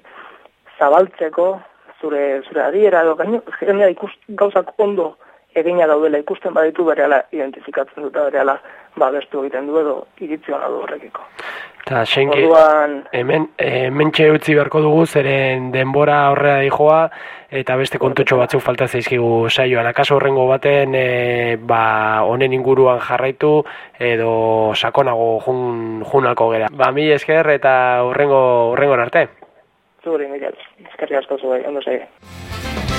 zabaltzeko zure zure adiera edo gaino jendea ikus gauzak ondo egina daudela ikusten baditu berehala identifikatzen dut berehala babestu egiten du edo iritzi du horrekiko. Eta senke, Orduan- hemen, hemen utzi beharko dugu, zeren denbora aurrera dijoa, eta beste kontutxo batzuk falta zaizkigu saioan. Akaso horrengo baten, e, ba, honen inguruan jarraitu, edo sakonago jun, junalko gera. Ba, mi esker eta horrengo, horrengo arte. Zuri, Mikel. Eskerrik asko zuei, ondo segi.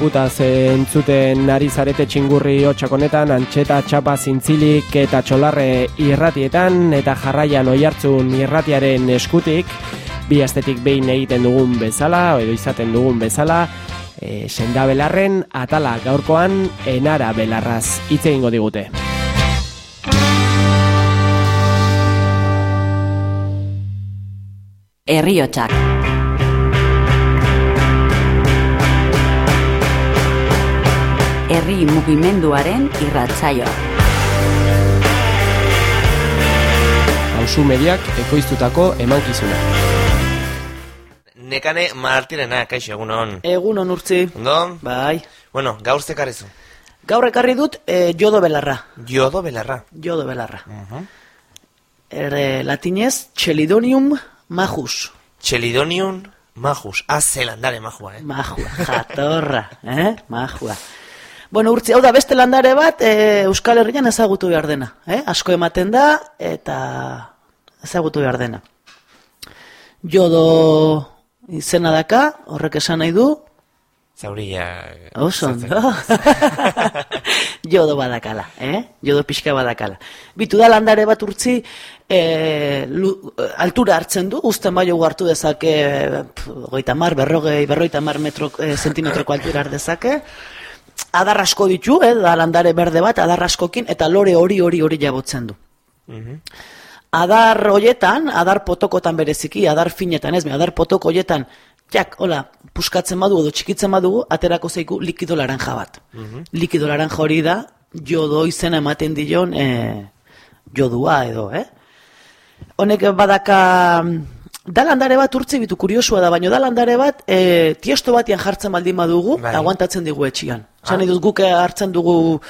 Aluz de puta entzuten ari zarete txingurri hotxak honetan, antxeta txapa zintzilik eta txolarre irratietan, eta jarraian oihartzun irratiaren eskutik, bi astetik behin egiten dugun bezala, edo izaten dugun bezala, e, senda belarren atala gaurkoan enara belarraz hitz egingo digute. Herriotsak. Herri mugimenduaren irratsaioa. Hauzu mediak ekoiztutako emankizuna. Nekane martirena, kaixo, egunon. Egunon urtzi. Ondo? Bai. Bueno, gaur zekarrizu. Gaur ekarri dut eh, jodo belarra. Jodo belarra. Jodo belarra. Er, eh, latinez, Chelidonium majus. Chelidonium majus. Ah, zelandare majua, eh? Majua, jatorra, eh? Majua. Bueno, urtzi, hau da beste landare bat eh, Euskal Herrian ezagutu behar dena. Eh? Asko ematen da eta ezagutu behar dena. Jodo izena daka, horrek esan nahi du, Zauria... Oso ondo. Jodo badakala, eh? Jodo pixka badakala. Bitu da landare bat urtzi, e, lu, altura hartzen du, uzten bai hartu dezake, goita mar, berrogei, berroita mar metro, e, zentimetroko altura dezake. Adar asko ditu, eh? Da landare berde bat, adar askokin, eta lore hori hori hori jabotzen du. Adar hoietan, adar potokotan bereziki, adar finetan ez, adar potoko hoietan, jak, hola, puskatzen badu edo txikitzen badugu, aterako zeiku likido laranja bat. Likido laranja hori da, jodo izena ematen dion e, jodua edo, eh? Honek badaka, da landare bat urtzi bitu kuriosua da, baino da landare bat e, tiesto batian jartzen baldin badugu, Bai. aguantatzen digu etxian. Zan iduz guk hartzen dugu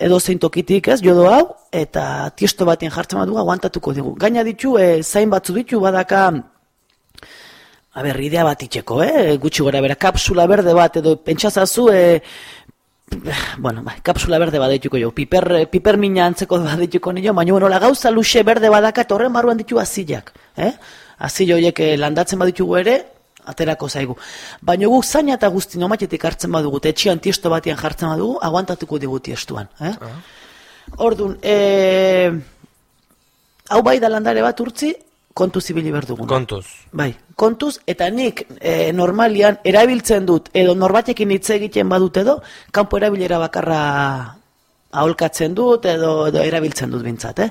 edo zein tokitik, ez, jodo hau, eta tiesto batien jartzen badugu aguantatuko digu. Gaina ditu, e, zain batzu ditu, badaka, a ber, idea bat itxeko, eh? gutxi gora bera, kapsula berde bat, edo pentsazazu, e, bueno, bai, kapsula berde bat dituko jo, piper, eh, piper mina antzeko bat dituko nio, baina bueno, la gauza luxe berde badaka, horren barruan ditu azilak, eh? Azil horiek eh, landatzen baditugu ere, aterako zaigu. Baina guk zaina eta guzti nomatetik hartzen badugu, eta etxian tiesto batian jartzen badugu, aguantatuko digu tiestuan, eh? Ordun, e, hau bai da landare bat urtzi, kontu zibili berdugun. Kontuz. Bai, kontuz, eta nik e, normalian erabiltzen dut, edo norbatekin hitz egiten badut edo, kanpo erabilera bakarra aholkatzen dut edo, edo erabiltzen dut bintzat, eh?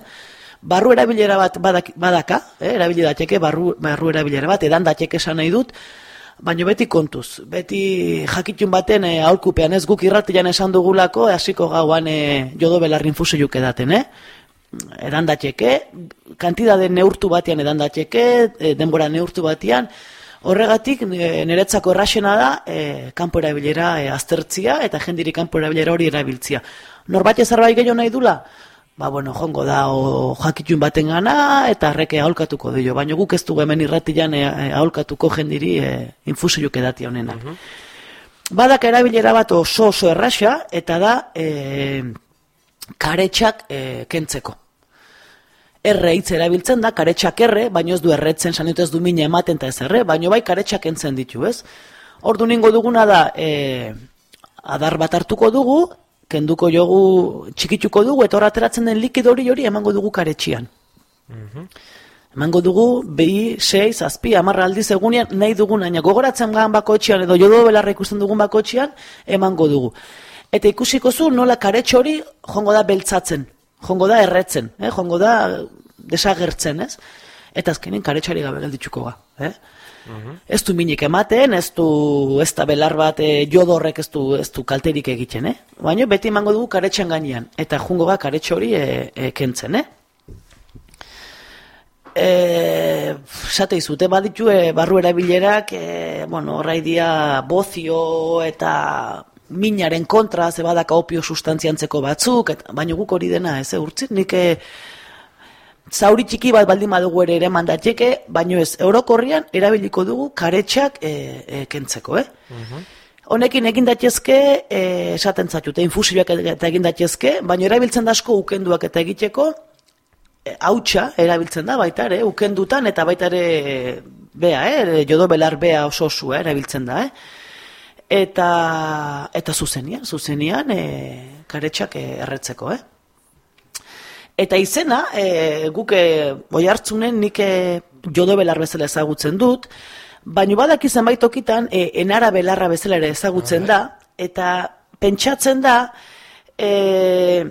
Barru erabilera bat badak, badaka, eh? erabili dateke barru, barru erabilera bat, edan dateke esan nahi dut, baina beti kontuz, beti jakitun baten e, aholkupean ez guk irratian esan dugulako, hasiko gauan e, jodo belarrin fusioik edaten, eh? edan dateke, kantidade neurtu batean edan dateke, e, denbora neurtu batean, horregatik e, niretzako erraxena da e, kanpo erabilera e, aztertzia eta jendiri kanpo erabilera hori erabiltzia. Norbait zerbait gehiago nahi dula? Ba, bueno, jongo da, o jakitun baten gana, eta arreke aholkatuko dio, baina guk ez dugu hemen irratian e, aholkatuko jendiri e, infusioik edati honenak. Badak erabilera bat oso oso erraxa, eta da e, karetxak e, kentzeko. Erre hitz erabiltzen da, karetxak erre, baino ez du erretzen, sanit ez du mine ematen eta ez erre, baino bai karetxak kentzen ditu, ez? Ordu ningo duguna da, e, adar bat hartuko dugu, kenduko jogu txikituko dugu, eta hor ateratzen den likido hori hori emango dugu karetxian. Emango dugu, behi, sei, zazpi, amarra aldiz egunean, nahi dugun, aina gogoratzen gaan bakotxian, edo jodo belarra ikusten dugun bakotxian, emango dugu. Eta ikusiko zu nola karetxo hori jongo da beltzatzen, jongo da erretzen, eh? jongo da desagertzen, ez? Eta azkenin karetxari gabe gelditzuko ga, eh? Ez du minik ematen, ez du ez da belar bat e, jodorrek ez du, ez du kalterik egiten, eh? Baina beti emango dugu karetxan gainean, eta jungo ga karetxo hori e, e, kentzen, eh? E, sate izute baditu e, barru erabilerak, e, bueno, horrai dia bozio eta minaren kontra, ze badaka opio sustantziantzeko batzuk, eta, baina guk hori dena, ez, e, urtzit, nik e, zauri txiki bat baldin badugu ere ere mandateke, baino ez, eurokorrian erabiliko dugu karetxak e, e, kentzeko, eh? Honekin egin daitezke, e, esaten zatute, infusioak eta egin daitezke, baina erabiltzen da asko ukenduak eta egiteko, e, hautsa erabiltzen da baita ere, ukendutan eta baita ere bea, eh, jodo belar bea oso oso eh, erabiltzen da, eh? Eta, eta zuzenian, zuzenian e, karetxak erretzeko, eh? Eta izena, e, guk e, oi hartzunen nik e, jodo belar bezala ezagutzen dut, baina badak izan baitokitan e, enara belarra bezala ere ezagutzen da, eta pentsatzen da, e,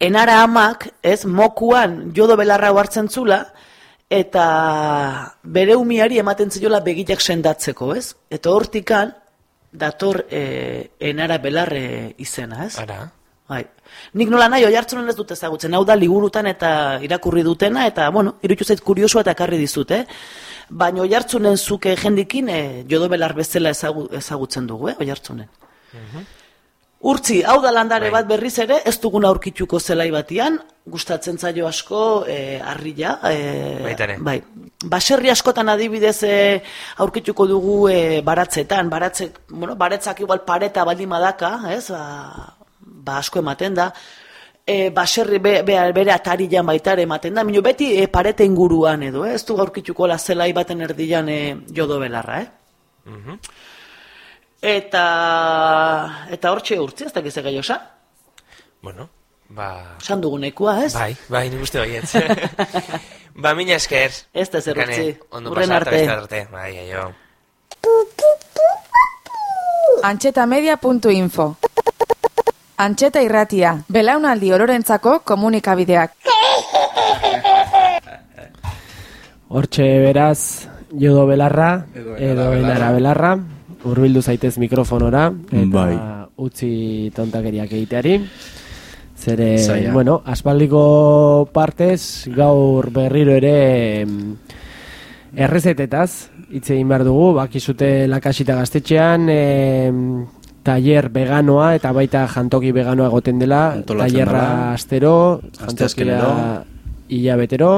enara amak, ez, mokuan jodo belarra hartzen zula, eta bere umiari ematen ziola begiak sendatzeko, ez? Eta hortikan, dator e, enara belarre izena, ez? Ara. Bai. Nik nola nahi, oi hartzunen ez dut ezagutzen, hau da liburutan eta irakurri dutena, eta, bueno, irutu zait kuriosua eta karri dizut, eh? Baina oi hartzunen zuke jendikin, eh, jodo belar bezala ezagu, ezagutzen dugu, eh, oi hartzunen. Urtzi, hau da landare bat berriz ere, ez dugun aurkituko zelai batian, gustatzen zaio asko e, arrilla. E, ere. Bai. Baserri askotan adibidez e, aurkituko dugu e, baratzetan, baratzek, bueno, baretzak igual pareta baldin madaka, ez, ba, ba asko ematen da, e, baserri be, be, bere atarian baitare ematen da, minu beti e, parete inguruan edo, eh? ez du aurkituko la zelai baten erdian e, jodo belarra, eh? Eta, eta hortxe urtzi, ez dakiz egai osa? Bueno, ba... San dugunekua, ez? Bai, bai, nik uste baietz. ba, mina esker. Ez da zer urtzi. Ondo pasata, arte. arte. Bai, aio. Antxetamedia.info Antxeta irratia, belaunaldi ororentzako komunikabideak. Hortxe beraz, jodo belarra, Edo enara belarra, urbildu zaitez mikrofonora, eta Bai. utzi tontakeriak egiteari. Zere, Zaila. bueno, aspaldiko partez, gaur berriro ere errezetetaz, hitz egin behar dugu, bakizute lakasita gaztetxean, em, taller veganoa eta baita jantoki veganoa egoten dela, tailerra astero, jantokia hilabetero,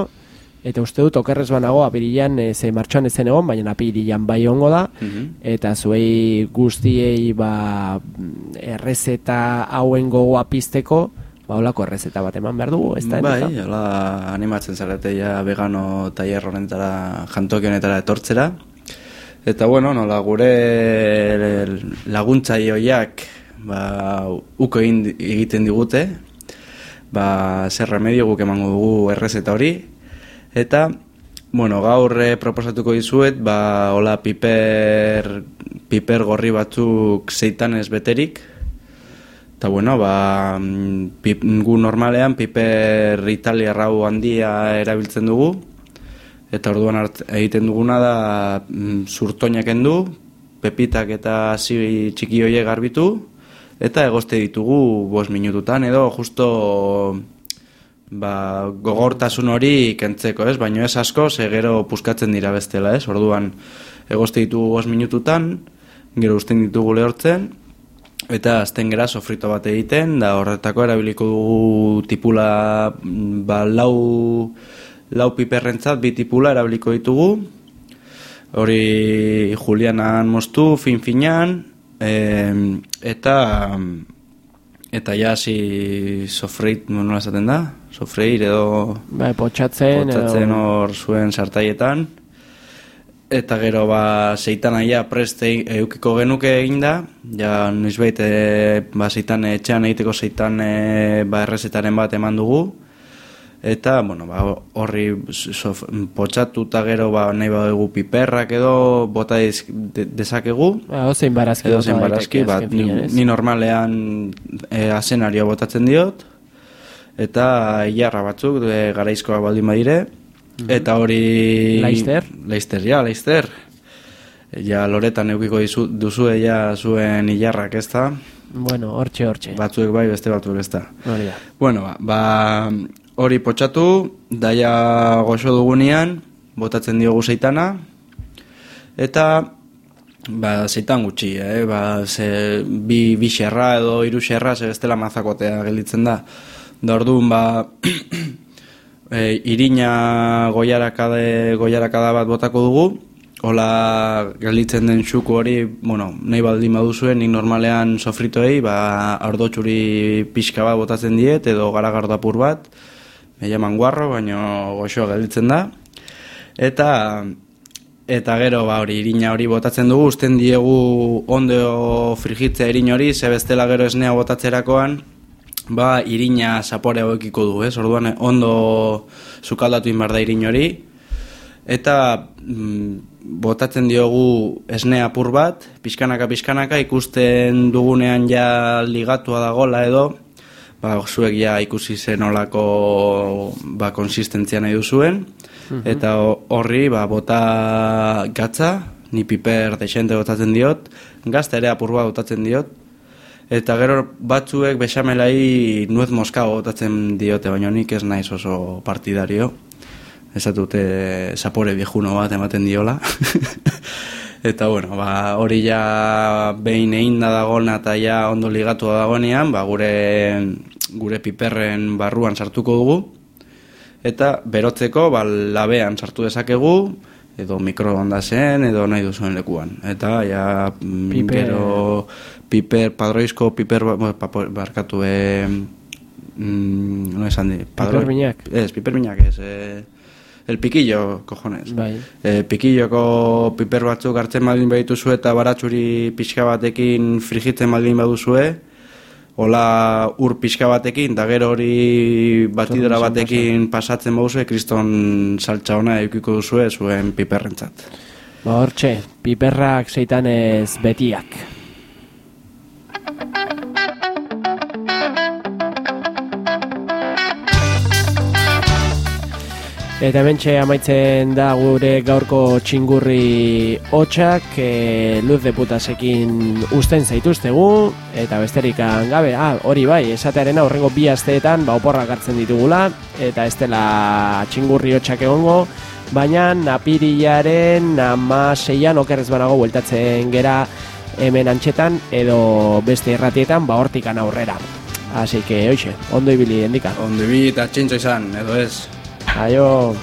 eta uste dut okerrez banago apirilan e, ze martxoan ezen egon, baina apirilan bai ongo da, Mhm. eta zuei guztiei ba, errezeta hauen gogoa pizteko, ba holako errezeta bat eman behar dugu, ez da? Bai, hola animatzen zarete ja vegano tailer honetara jantoki honetara etortzera. Eta bueno, nola gure laguntzaioiak ba, uko egiten digute, ba, zer remedio guk emango dugu errezeta hori. Eta, bueno, gaur eh, proposatuko dizuet, ba, hola piper, piper gorri batzuk zeitan ez beterik, Eta bueno, ba, mm, pip, gu normalean piper italiarrau handia erabiltzen dugu, eta orduan hart, egiten duguna da mm, zurtoinak endu, pepitak eta hasi txiki hoiek garbitu, eta egoste ditugu bost minututan, edo justo ba, gogortasun hori kentzeko, ez? Baino ez asko, ze gero puskatzen dira bestela, ez? Orduan, egoste ditugu bost minututan, gero usten ditugu lehortzen, eta azten gera sofrito bat egiten, da horretako erabiliko dugu tipula, mm, ba, lau, lau piperrentzat, bi tipula erabiliko ditugu, hori julianan moztu, fin-finan, em, eta eta ja hasi sofreit, nola esaten da? Sofreir edo... Bai, potxatzen, potxatzen hor zuen sartaietan. Eta gero ba seitan ja preste eukiko genuke eginda, ja noizbait e, ba seitan etxean egiteko seitan e, ba errezetaren bat eman dugu. Eta, bueno, ba, horri sof, potxatu eta gero ba, nahi badugu piperrak edo bota diz- de, dezakegu. Ba, ozein barazki Edo bota zein daiteke barazki, ba, ni, ni normalean e, azenario botatzen diot. Eta ilarra batzuk, e, garaizkoa baldin badire. Eta hori... Laister? Laister, ja, Laister. Ja, loretan eukiko dizu, duzue ja zuen ilarrak ez da. Bueno, hortxe, hortxe. Batzuek bai, beste batzuek ez da. Bueno, ba, ba hori potxatu, daia goxo dugunean, botatzen diogu zeitana, eta ba, zeitan gutxi, eh? ba, ze, bi, bi xerra edo hiru xerra, ze bestela mazakotea gelditzen da. Da orduan, ba, e, irina goiarakade, goiarakada bat botako dugu, Hola gelditzen den xuku hori, bueno, nahi baldin baduzuen, nik normalean sofritoei, ba, ardotxuri pixka bat botatzen diet, edo garagardo apur bat, me llaman guarro, baino goxoa gelditzen da. Eta, eta gero, ba, hori, irina hori botatzen dugu, uzten diegu ondo frigitzea irin hori, ze bestela gero esnea botatzerakoan, ba, irina zapore hauekiko du, ez? Orduan, ondo sukaldatu inbar da irin hori, eta mm, botatzen diogu esne apur bat, pixkanaka pixkanaka ikusten dugunean ja ligatua dagola edo, ba, zuek ja ikusi zen olako ba, konsistentzia nahi duzuen, Mhm. eta ho- horri ba, bota gatza, ni piper deixente botatzen diot, gazta ere apur bat botatzen diot, eta gero batzuek bexamelai nuez moskago botatzen diote, baina nik ez naiz oso partidario. Ez dute zapore viejuno bat ematen diola. eta bueno, ba, hori ja behin egin da dagoena eta ja ondo ligatu dagoenean, ba, gure, gure piperren barruan sartuko dugu. Eta berotzeko ba, labean sartu dezakegu, edo mikroondasen, edo nahi duzuen lekuan. Eta ja mm, Piper- gero piper, padroizko piper, ba- papo- barkatu, e, mm, no esan di, Piperminak. Ez, piperminak ez, eh, el piquillo, cojones. Bai. E, pikilloko piper batzuk hartzen baldin badituzue eta baratsuri pixka batekin frigitzen baldin baduzue, hola ur pixka batekin, da gero hori batidora batekin pasatzen baduzue, kriston saltza ona eukiko duzue zuen piperrentzat. Ba, hortxe, piperrak zeitan ez betiak. Eta hementxe amaitzen da gure gaurko txingurri hotxak, e, luz deputasekin usten zaituztegu, eta besterik gabe, ah, hori bai, esatearen aurrengo bi asteetan, ba, oporrak hartzen ditugula, eta ez dela txingurri hotxak egongo, baina napirilaren ama seian okerrez banago bueltatzen gera hemen antxetan, edo beste irratietan, ba, hortikan aurrera. Así que, oixe, ondo ibili endika. Ondo ibili eta txintxo izan, edo ez. Aio.